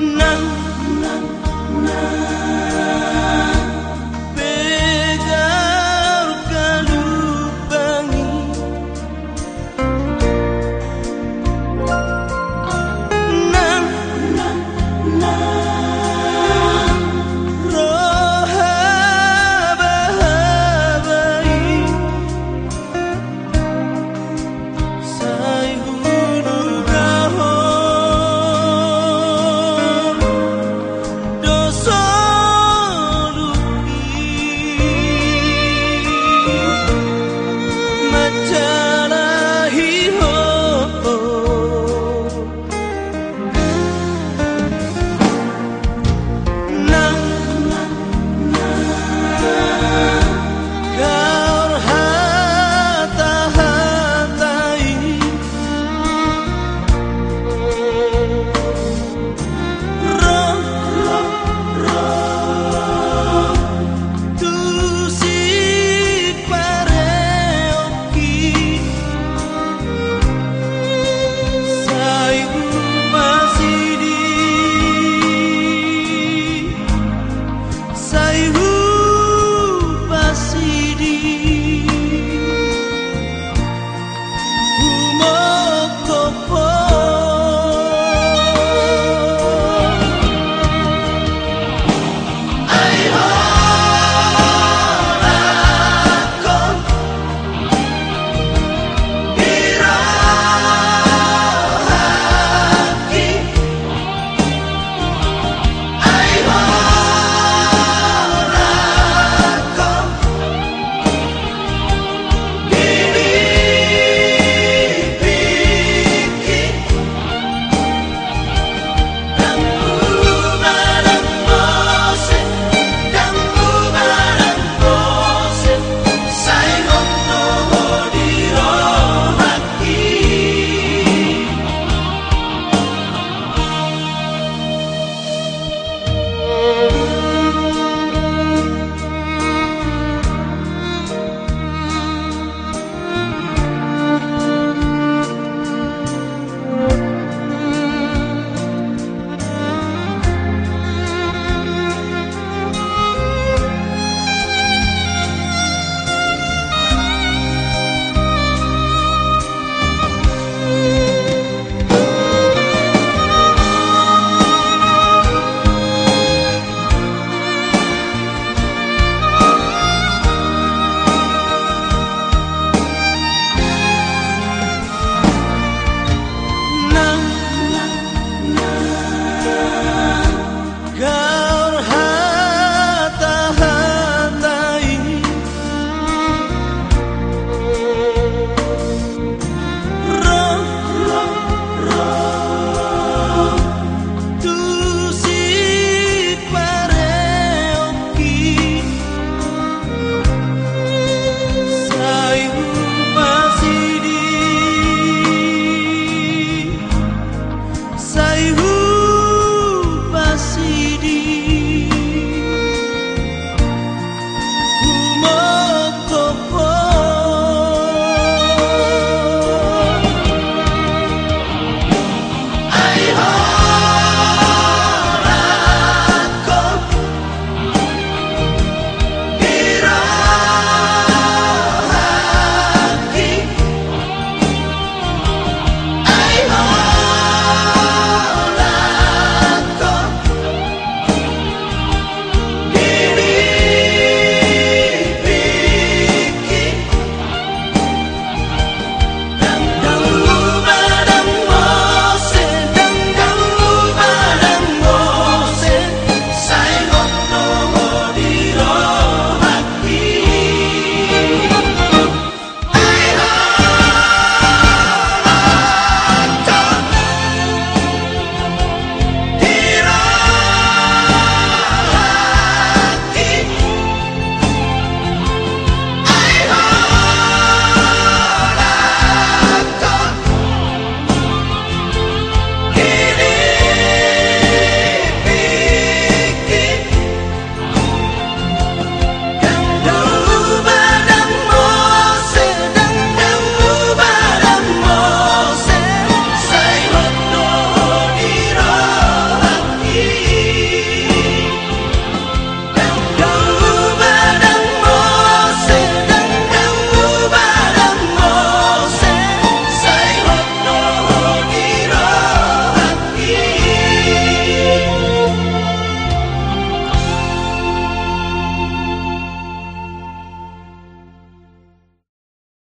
能